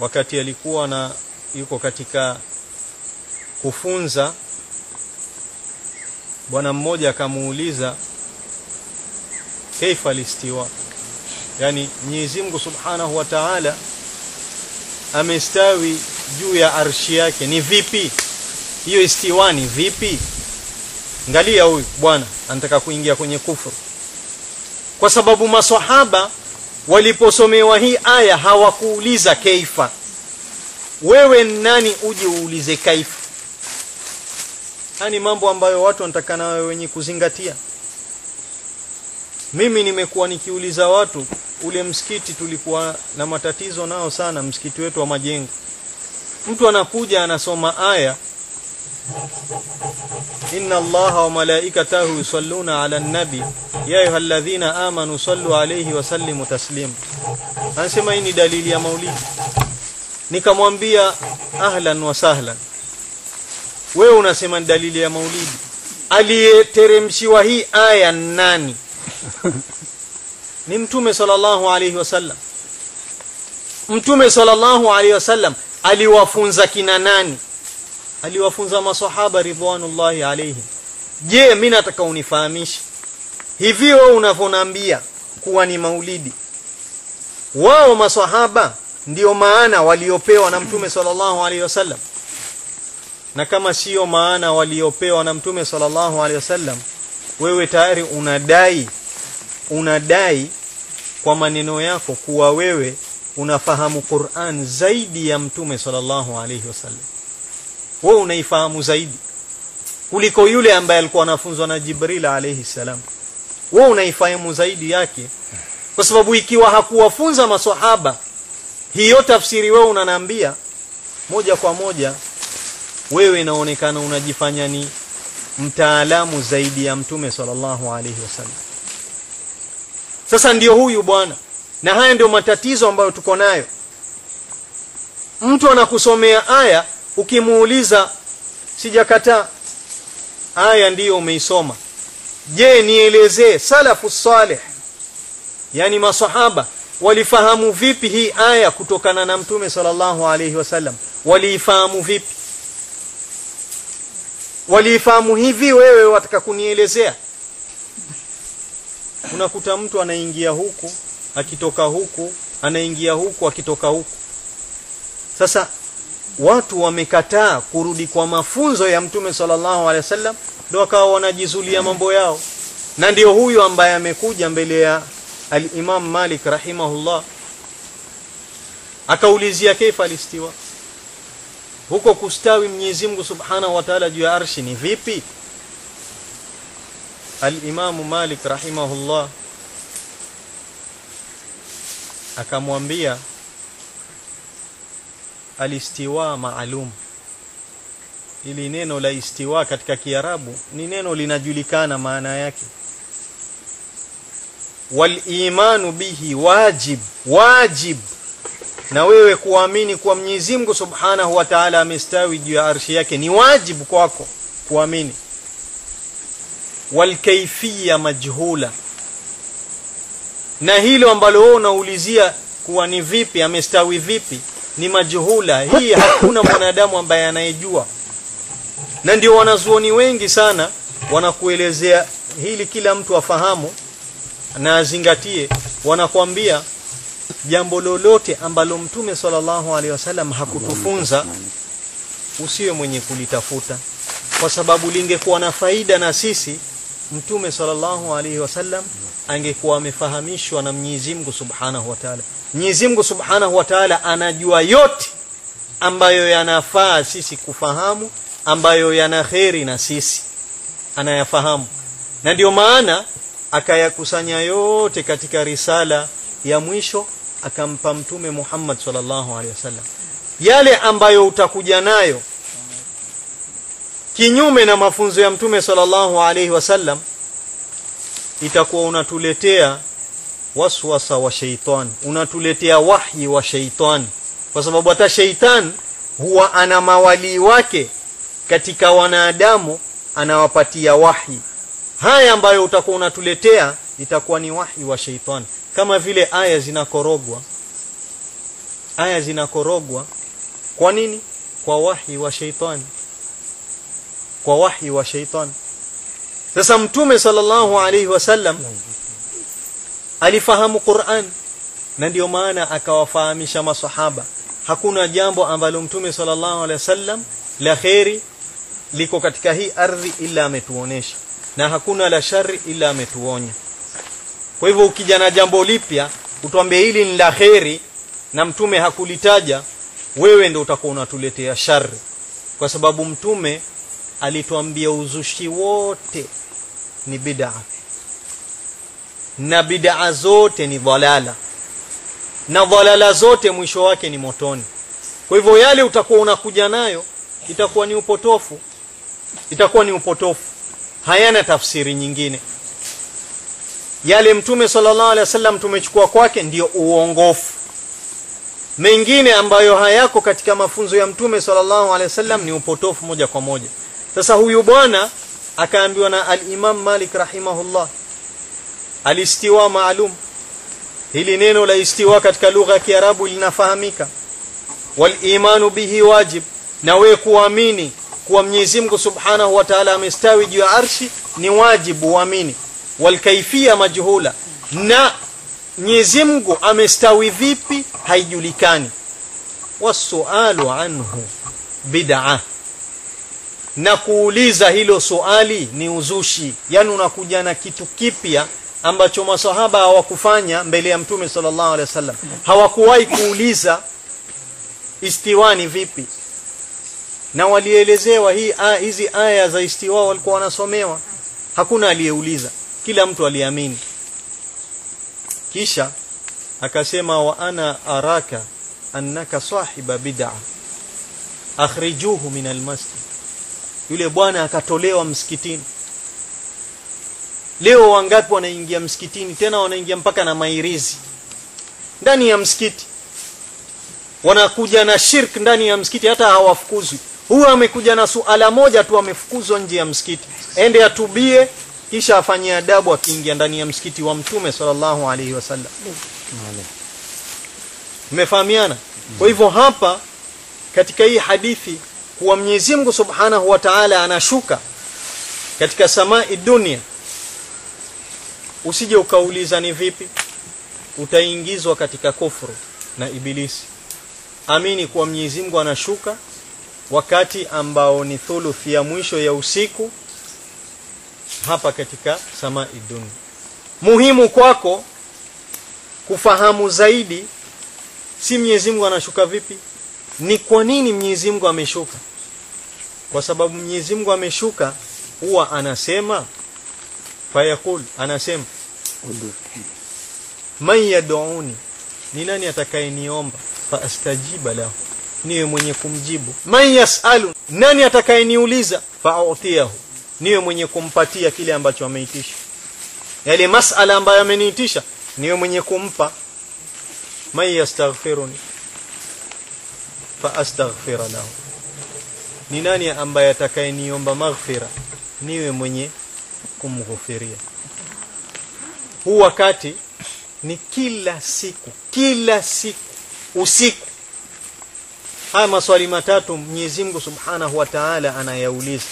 wakati alikuwa na yuko katika kufunza bwana mmoja akamuuliza kaifa listiwa. Yani Mwenyezi Mungu Subhanahu wa Ta'ala amestawi juu ya arshi yake. Ni vipi? Hiyo istiwa ni vipi? Ngalia huyu bwana anataka kuingia kwenye kufuru kwa sababu maswahaba waliposomewa hii aya hawakuuliza kaifa. Wewe nani uje uulize kaifa? Hani mambo ambayo watu wanataka nawe wenye kuzingatia mimi nimekuwa nikiuliza watu ule msikiti tulikuwa na matatizo nao sana msikiti wetu wa majengo. Mtu anakuja anasoma aya inna allaha wa malaikatahu yusalluna ala nabi ya ayyuhalladhina amanu sallu alayhi wa sallimu taslima anasema hii ni dalili ya maulidi. Nikamwambia ahlan wa sahlan. Wewe unasema ni dalili ya maulidi. Aliyeteremshiwa hii aya nani ni mtume sallallahu alayhi wasallam mtume sallallahu alayhi wasallam aliwafunza kina nani? Aliwafunza maswahaba ridwanullahi alayhi je mimi nataka unifahamishe? Hivi wewe unavyoniambia kuwa ni maulidi wao maswahaba ndiyo maana waliopewa na mtume sallallahu alayhi wasallam na kama sio maana waliopewa na mtume sallallahu alayhi wasallam wewe tayari unadai unadai kwa maneno yako kuwa wewe unafahamu Qur'an zaidi ya mtume sallallahu alayhi wasallam. Wewe unaifahamu zaidi kuliko yule ambaye alikuwa anafunzwa na Jibril alayhi salam. Wewe unaifahamu zaidi yake kwa sababu ikiwa hakuwafunza maswahaba hiyo tafsiri wewe unanambia moja kwa moja wewe inaonekana unajifanya ni mtaalamu zaidi ya mtume sallallahu alaihi wasallam sasa ndiyo huyu bwana. Na haya ndio matatizo ambayo tuko nayo. Mtu anakusomea aya ukimuuliza sijakataa. Aya ndiyo umeisoma. Je nielezee salafu salih yani masahaba walifahamu vipi hii aya kutokana na mtume sallallahu alayhi wasallam waliifahamu vipi? Waliifahamu hivi wewe wataka kunielezea unakuta mtu anaingia huku akitoka huku anaingia huku akitoka huku. Sasa watu wamekataa kurudi kwa mafunzo ya mtume sallallahu alaihi wasallam ndio wakawa wanajizulia mambo yao. Na ndio huyu ambaye amekuja mbele ya al-Imam Malik rahimahullah akaulizia kaifa alistiwa? Huko kustawi Mwenyezi Mungu Subhanahu wa Ta'ala juu ya arshi ni vipi al-Imam Malik rahimahullah akamwambia alistiwa maalum ili neno la istiwa katika kiarabu ni neno linajulikana maana yake. Wal imanu bihi wajib wajib. Na wewe kuamini kwa Mwenyezi Mungu Subhanahu wa Ta'ala amestawi juu ya arshi yake ni wajibu kwako kuamini wal kayfiyya majhula. Na hilo ambalo wewe unaulizia kuwa ni vipi amestawi vipi ni majhula. Hii hakuna mwanadamu ambaye anayejua. Na ndio wanazuoni wengi sana wanakuelezea hili kila mtu afahamu na azingatie. Wanakwambia jambo lolote ambalo mtume sallallahu alaihi wasallam hakutufunza usiwe mwenye kulitafuta. Kwa sababu lingekuwa na faida na sisi mtume sallallahu alaihi wasallam angekuwa amefahamishwa na Mwenyezi Mungu Subhanahu wa Ta'ala. Mwenyezi Mungu Subhanahu wa Ta'ala anajua yote ambayo yanafaa sisi kufahamu ambayo yana kheri na sisi anayafahamu. Na ndio maana akayakusanya yote katika risala ya mwisho akampa mtume Muhammad sallallahu alaihi wasallam. Yale ambayo utakuja nayo kinyume na mafunzo ya mtume sallallahu alaihi wasallam itakuwa unatuletea waswasa wa sheitani unatuletea wahi wa sheitani kwa sababu hata sheitani huwa ana mawali wake katika wanadamu anawapatia wahi haya ambayo utakuwa unatuletea itakuwa ni wahi wa sheitani kama vile aya zinakorogwa. Aya zinakorogwa kwa nini? Kwa wahi wa sheitan kwa wahi wa sheitan sasa mtume sallallahu alaihi wasallam alifahamu Qur'an na ndio maana akawafahamisha maswahaba hakuna jambo ambalo mtume sallallahu alaihi wasallam la khairi liko katika hii ardhi ila ametuonesha. Na hakuna la shari ila ametuonya. Kwa hivyo ukija na jambo lipya utwambie hili ni la kheri na mtume hakulitaja wewe ndio utakuwa unatuletea shari kwa sababu mtume alituambia uzushi wote ni bid'a. Na bid'a zote ni dhalala. Na dhalala zote mwisho wake ni motoni. Kwa hivyo yale utakuwa unakuja nayo itakuwa ni upotofu. Itakuwa ni upotofu. Hayana tafsiri nyingine. Yale mtume sallallahu alaihi wasallam tumechukua kwake ndiyo uongofu. Mengine ambayo hayako katika mafunzo ya mtume sallallahu alaihi wasallam ni upotofu moja kwa moja sasa huyu bwana akaambiwa na al-Imam Malik rahimahullah alistiwa maalum. Hili neno la istiwa katika lugha ya Kiarabu linafahamika. Wal imanu bihi wajib na we kuamini kuwa Mwenyezi Mungu Subhanahu wa Ta'ala amestawi juu ya arshi ni wajibu uamini. Wal kaifia majhula na Mwenyezi Mungu amestawi vipi haijulikani. Wasualu anhu bid'ah na kuuliza hilo suali ni uzushi. Yani unakuja na kitu kipya ambacho maswahaba hawakufanya mbele ya mtume sallallahu alaihi wasallam. Hawakuwahi kuuliza istiwani vipi. Na walielezewa hii hizi aya za istiwa walikuwa wanasomewa. Hakuna aliyeuliza. Kila mtu aliamini. Kisha akasema wa ana araka annaka sahiba bid'a akhrijuhu min almasjid yule bwana akatolewa msikitini. Leo wangapi wanaingia msikitini? Tena wanaingia mpaka na mairizi. Ndani ya msikiti. Wanakuja na shirk ndani ya msikiti hata hawafukuzwi. Huyu amekuja na suala moja tu amefukuzwa nje ya msikiti. Ende atubie kisha afanyie adabu akiingia ndani ya msikiti wa mtume sallallahu alaihi wasallam. Mmefahamiana kwa hivyo hapa katika hii hadithi kuwa Mwenyezi Mungu Subhanahu wa Ta'ala anashuka katika samai dunia. Usije ukauliza ni vipi utaingizwa katika kufru na ibilisi. Amini kuwa Mwenyezi Mungu anashuka wakati ambao ni thuluthi ya mwisho ya usiku hapa katika samai dunia. Muhimu kwako kufahamu zaidi si Mwenyezi Mungu anashuka vipi ni kwa nini Mwenyezi Mungu ameshuka kwa sababu Mwenyezi Mungu ameshuka huwa anasema fayakul anasema man yad'uni ni nani atakayeniomba? Fa astajiba lahu niwe mwenye kumjibu. Man yasalu nani atakayeniuliza? Fa utiyahu niwe mwenye kumpatia kile ambacho ameitisha. Yale masala ambayo ameniitisha niwe mwenye kumpa. Man yastaghfiruni fa astaghfira lahu ni nani ambaye atakayeniomba maghfira? Niwe mwenye kumghufiria. Huu wakati ni kila siku kila siku usiku. Haya maswali matatu Mwenyezi Mungu Subhanahu wa Ta'ala anayauliza.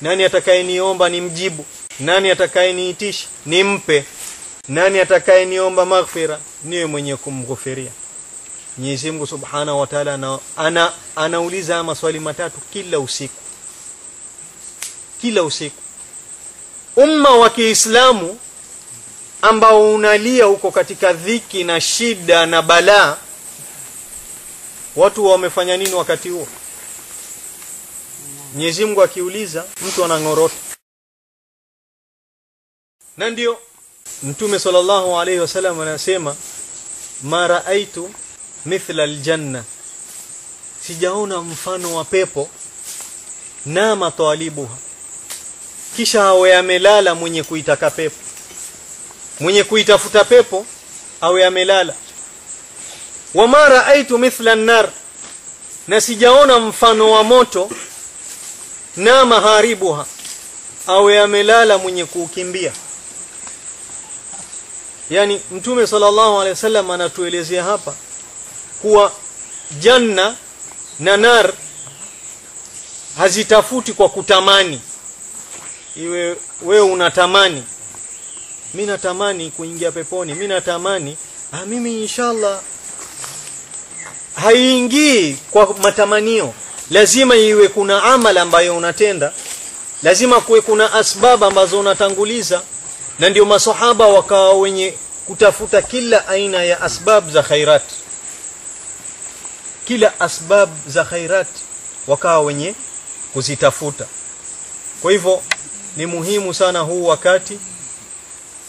Nani atakayeniomba nimjibu? Nani atakayeniitisha? Nimpe. Nani atakayeniomba maghfira? Niwe mwenye kumghufiria Mwenyezi Mungu Subhanahu wa Ta'ala ana, ana, anauliza maswali matatu kila usiku. Kila usiku. Umma wa Kiislamu ambao unalia huko katika dhiki na shida na balaa watu wamefanya nini wakati huo? Mwenyezi Mungu akiuliza mtu anangorota. Na ndio Mtume sallallahu alaihi wasallam anasema ma raaitu mithla aljanna. Sijaona mfano wa pepo. Na talibuha kisha awe amelala mwenye kuitaka pepo. Mwenye kuitafuta pepo awe amelala. Wama raaitu mithla an-nar. Na sijaona mfano wa moto. Na maharibuha awe amelala mwenye kuukimbia. Yani mtume sallallahu alaihi wasallam anatuelezea hapa kuwa janna na nar hazitafuti kwa kutamani. Iwe we unatamani. Mimi natamani kuingia peponi. Mimi natamani. Ah mimi inshallah haiingii kwa matamanio. Lazima iwe kuna amala ambayo unatenda. Lazima kuwe kuna asbab ambazo unatanguliza. Na ndio masahaba wakawa wenye kutafuta kila aina ya asbab za khairat kila asbab za khairat wakawa wenye kuzitafuta. Kwa hivyo ni muhimu sana huu wakati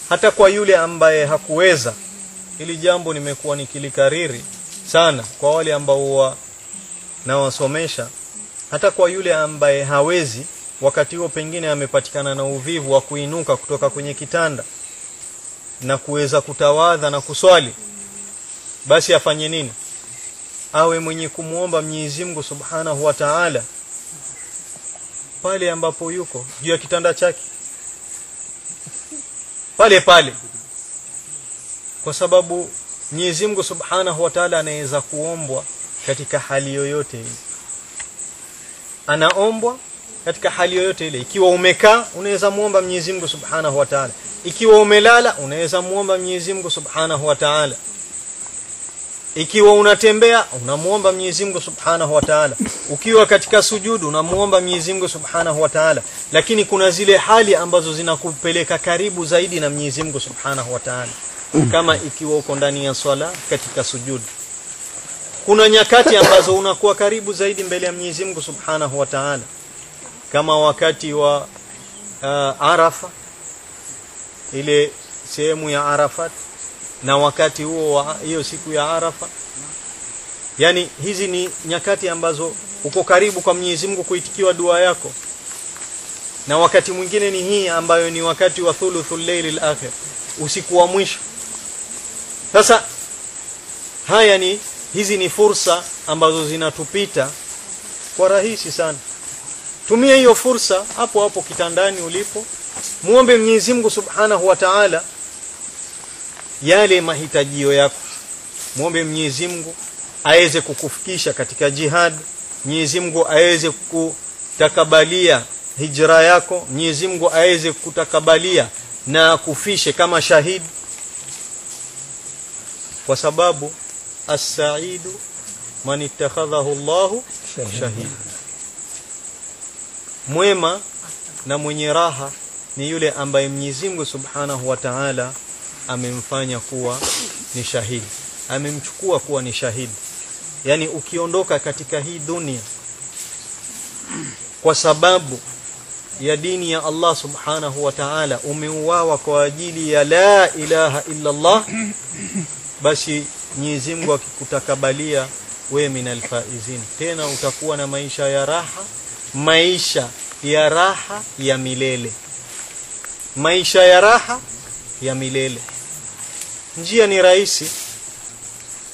hata kwa yule ambaye hakuweza. Ili jambo nimekuwa nikilikariri sana kwa wale ambao wa nawasomesha hata kwa yule ambaye hawezi wakati huo pengine amepatikana na uvivu wa kuinuka kutoka kwenye kitanda na kuweza kutawadha na kuswali basi afanye nini awe mwenye kumuomba Mwenyezi Mungu Subhanahu wa Ta'ala. Pale ambapo yuko juu ya kitanda chake. Pale pale. Kwa sababu Mwenyezi Mungu Subhanahu wa Ta'ala anaweza kuombwa katika hali yoyote ile. Anaombwa katika hali yoyote ile. Ikiwa umekaa unaweza muomba Mwenyezi Mungu Subhanahu wa Ta'ala. Ikiwa umelala unaweza muomba Mwenyezi Mungu Subhanahu wa Ta'ala ikiwa unatembea unamuomba Mwenyezi Mungu Subhanahu wa Ta'ala. Ukiwa katika sujudu unamuomba Mwenyezi Mungu Subhanahu wa Ta'ala. Lakini kuna zile hali ambazo zinakupeleka karibu zaidi na Mwenyezi Mungu Subhanahu wa Ta'ala. Kama ikiwa uko ndani ya swala katika sujudu. Kuna nyakati ambazo unakuwa karibu zaidi mbele ya Mwenyezi Mungu Subhanahu wa Ta'ala. Kama wakati wa uh, Arafa. Ile sehemu ya Arafat na wakati huo wa hiyo siku ya Arafa. Yani hizi ni nyakati ambazo uko karibu kwa Mwenyezi Mungu kuitikiwa dua yako. Na wakati mwingine ni hii ambayo ni wakati wa thuluthul lailil al-akhir usiku wa mwisho. Sasa haya ni hizi ni fursa ambazo zinatupita kwa rahisi sana. Tumia hiyo fursa hapo hapo kitandani ulipo. Muombe Mwenyezi Mungu Subhanahu wa Ta'ala yale mahitajio yako muombe Mwenyezi Mungu aweze kukufikisha katika jihad Mwenyezi Mungu aweze kutakabalia hijra yako Mwenyezi Mungu aweze kutakabalia na kufishe kama shahidi kwa sababu as-sa'idu man ittakhadhahu Allahu shahid. Mwema na mwenye raha ni yule ambaye Mwenyezi Mungu Subhanahu wa Ta'ala amemfanya kuwa ni shahidi. Amemchukua kuwa ni shahidi. Yani ukiondoka katika hii dunia kwa sababu ya dini ya Allah Subhanahu wa Ta'ala umeuawa kwa ajili ya la ilaha illa Allah basi Mwenyezi Mungu akikutakabalia we minal faizin. Tena utakuwa na maisha ya raha maisha ya raha ya milele. Maisha ya raha ya milele njia ni rahisi.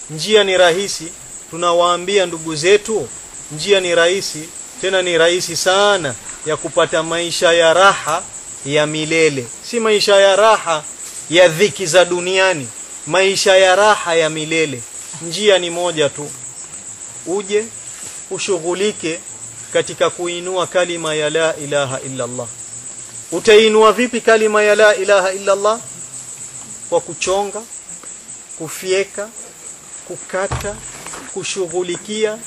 Njia ni rahisi. Tunawaambia ndugu zetu njia ni rahisi tena ni rahisi sana ya kupata maisha ya raha ya milele. Si maisha ya raha ya dhiki za duniani maisha ya raha ya milele. Njia ni moja tu. Uje ushughulike katika kuinua kalima ya la ilaha illa Allah utainua vipi kalima ya la ilaha illa Allah kwa kuchonga kufyeka kukata kushughulikia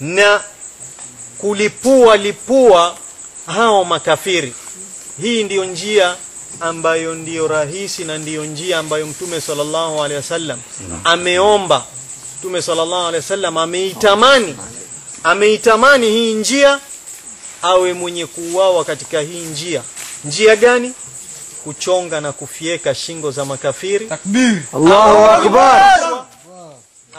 na kulipua lipua hao makafiri. Hii ndiyo njia ambayo ndiyo rahisi na ndiyo njia ambayo mtume sallallahu alaihi wasallam ameomba. Mtume sallallahu alaihi wasallam ameitamani ameitamani hii njia awe mwenye kuuawa katika hii njia. Njia gani kuchonga na kufieka shingo za makafiri. Takbir. Allahu akbar.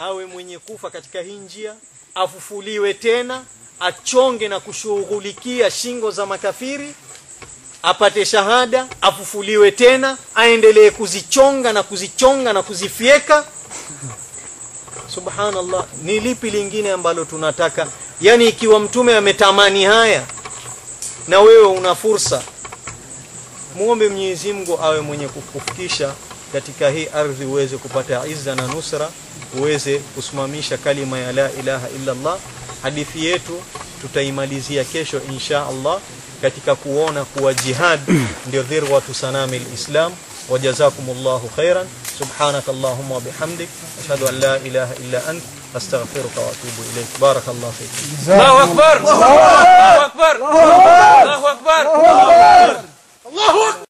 Awe mwenye kufa katika hii njia afufuliwe tena achonge na kushughulikia shingo za makafiri apate shahada afufuliwe tena aendelee kuzichonga na kuzichonga na kuzifieka subhanallah ni lipi lingine ambalo tunataka? Yani ikiwa mtume ametamani haya na wewe una fursa muombe Mwenyezi Mungu awe mwenye kukufikisha katika hii ardhi uweze kupata izza na nusra uweze kusimamisha kalima ya la ilaha illa Allah hadithi yetu tutaimalizia kesho insha Allah katika kuona kuwa jihad ndio dhirwatu sanami alislam wajazakumullahu khairan subhanakallahumma wa bihamdik ashhadu an la ilaha illa ant astaghfiruka wa atubu ilayk barakallahu fik الله اكبر الله اكبر الله اكبر الله Allahu Akbar!